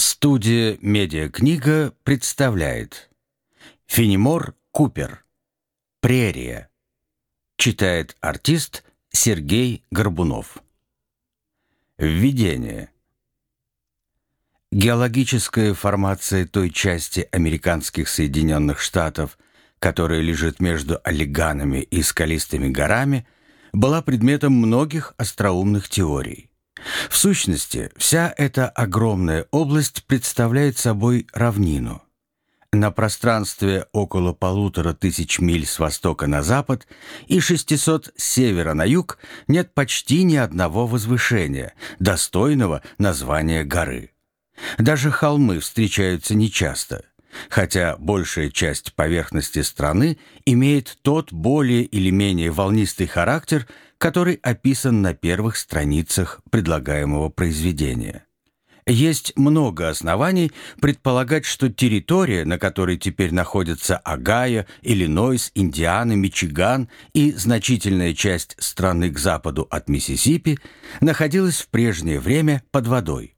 Студия «Медиакнига» представляет. Фенемор Купер. «Прерия» Читает артист Сергей Горбунов. Введение. Геологическая формация той части американских Соединенных Штатов, которая лежит между олиганами и скалистыми горами, была предметом многих остроумных теорий. В сущности, вся эта огромная область представляет собой равнину. На пространстве около полутора тысяч миль с востока на запад и 600 с севера на юг нет почти ни одного возвышения, достойного названия горы. Даже холмы встречаются нечасто, хотя большая часть поверхности страны имеет тот более или менее волнистый характер, который описан на первых страницах предлагаемого произведения. Есть много оснований предполагать, что территория, на которой теперь находятся Огайо, Иллинойс, Индиана, Мичиган и значительная часть страны к западу от Миссисипи, находилась в прежнее время под водой.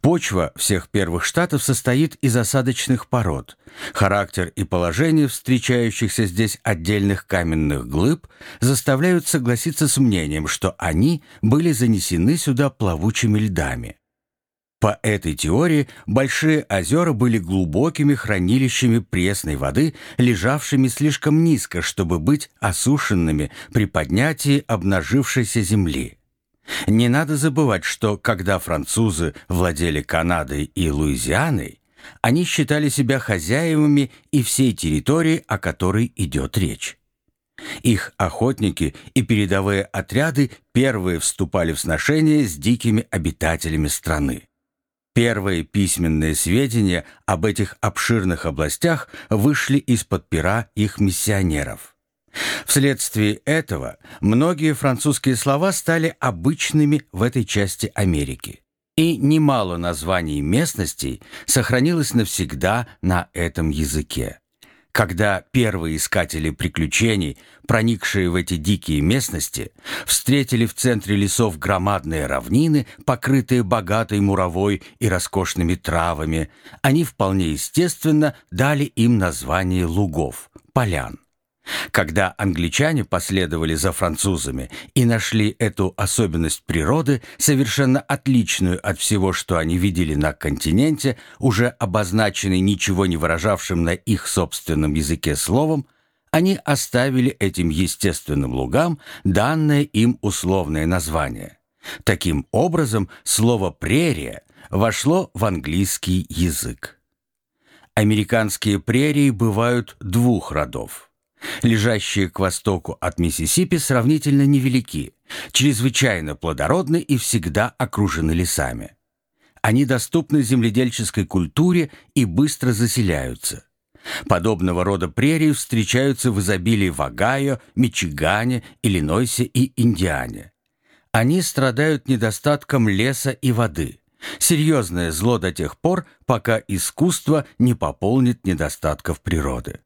Почва всех первых штатов состоит из осадочных пород. Характер и положение встречающихся здесь отдельных каменных глыб заставляют согласиться с мнением, что они были занесены сюда плавучими льдами. По этой теории большие озера были глубокими хранилищами пресной воды, лежавшими слишком низко, чтобы быть осушенными при поднятии обнажившейся земли. Не надо забывать, что когда французы владели Канадой и Луизианой, они считали себя хозяевами и всей территории, о которой идет речь. Их охотники и передовые отряды первые вступали в сношение с дикими обитателями страны. Первые письменные сведения об этих обширных областях вышли из-под пера их миссионеров. Вследствие этого многие французские слова стали обычными в этой части Америки. И немало названий местностей сохранилось навсегда на этом языке. Когда первые искатели приключений, проникшие в эти дикие местности, встретили в центре лесов громадные равнины, покрытые богатой муровой и роскошными травами, они вполне естественно дали им название лугов – полян. Когда англичане последовали за французами и нашли эту особенность природы, совершенно отличную от всего, что они видели на континенте, уже обозначенной ничего не выражавшим на их собственном языке словом, они оставили этим естественным лугам данное им условное название. Таким образом, слово «прерия» вошло в английский язык. Американские прерии бывают двух родов – лежащие к востоку от Миссисипи, сравнительно невелики, чрезвычайно плодородны и всегда окружены лесами. Они доступны земледельческой культуре и быстро заселяются. Подобного рода прерии встречаются в изобилии в Огайо, Мичигане, Иллинойсе и Индиане. Они страдают недостатком леса и воды. Серьезное зло до тех пор, пока искусство не пополнит недостатков природы.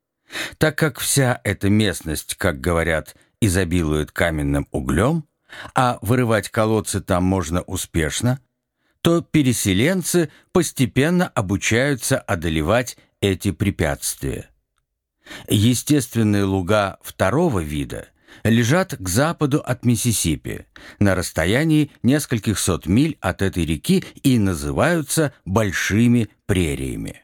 Так как вся эта местность, как говорят, изобилует каменным углем, а вырывать колодцы там можно успешно, то переселенцы постепенно обучаются одолевать эти препятствия. Естественные луга второго вида лежат к западу от Миссисипи, на расстоянии нескольких сот миль от этой реки и называются большими прериями.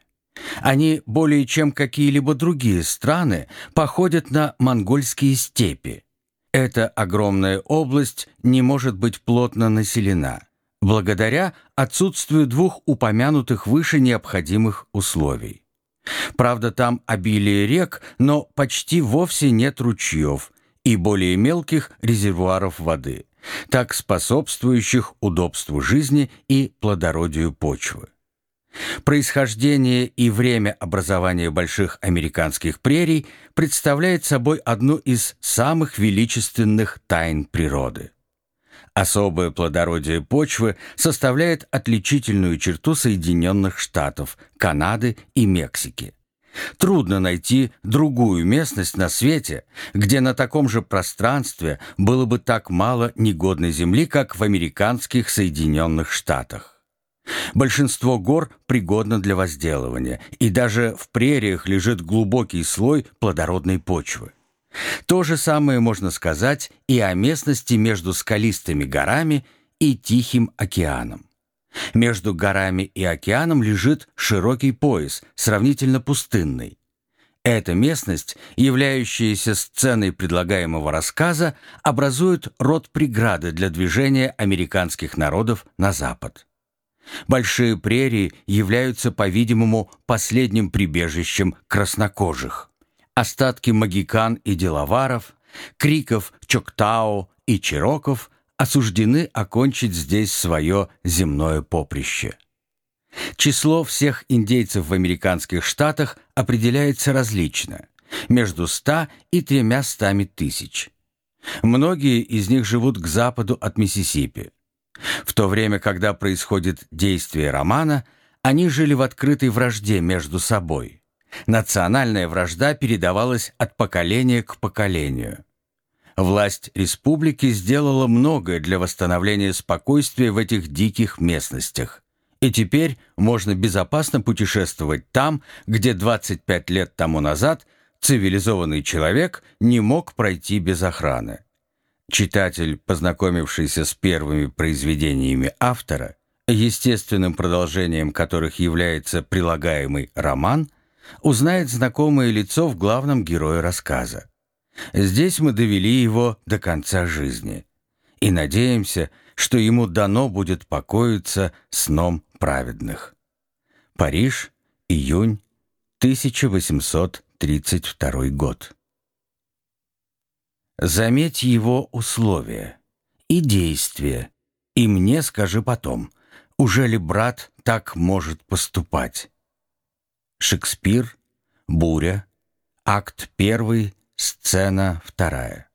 Они более чем какие-либо другие страны походят на монгольские степи. Эта огромная область не может быть плотно населена, благодаря отсутствию двух упомянутых выше необходимых условий. Правда, там обилие рек, но почти вовсе нет ручьев и более мелких резервуаров воды, так способствующих удобству жизни и плодородию почвы. Происхождение и время образования больших американских прерий представляет собой одну из самых величественных тайн природы. Особое плодородие почвы составляет отличительную черту Соединенных Штатов, Канады и Мексики. Трудно найти другую местность на свете, где на таком же пространстве было бы так мало негодной земли, как в американских Соединенных Штатах. Большинство гор пригодно для возделывания, и даже в прериях лежит глубокий слой плодородной почвы. То же самое можно сказать и о местности между скалистыми горами и Тихим океаном. Между горами и океаном лежит широкий пояс, сравнительно пустынный. Эта местность, являющаяся сценой предлагаемого рассказа, образует род преграды для движения американских народов на запад. Большие прерии являются, по-видимому, последним прибежищем краснокожих. Остатки магикан и деловаров, криков Чоктао и Чироков осуждены окончить здесь свое земное поприще. Число всех индейцев в американских штатах определяется различно – между 100 и 300 тысяч. Многие из них живут к западу от Миссисипи. В то время, когда происходит действие романа, они жили в открытой вражде между собой. Национальная вражда передавалась от поколения к поколению. Власть республики сделала многое для восстановления спокойствия в этих диких местностях. И теперь можно безопасно путешествовать там, где 25 лет тому назад цивилизованный человек не мог пройти без охраны. Читатель, познакомившийся с первыми произведениями автора, естественным продолжением которых является прилагаемый роман, узнает знакомое лицо в главном герое рассказа. Здесь мы довели его до конца жизни и надеемся, что ему дано будет покоиться сном праведных. Париж, июнь 1832 год. Заметь его условия и действия, и мне скажи потом, уже ли брат так может поступать? Шекспир, Буря, акт первый, сцена вторая.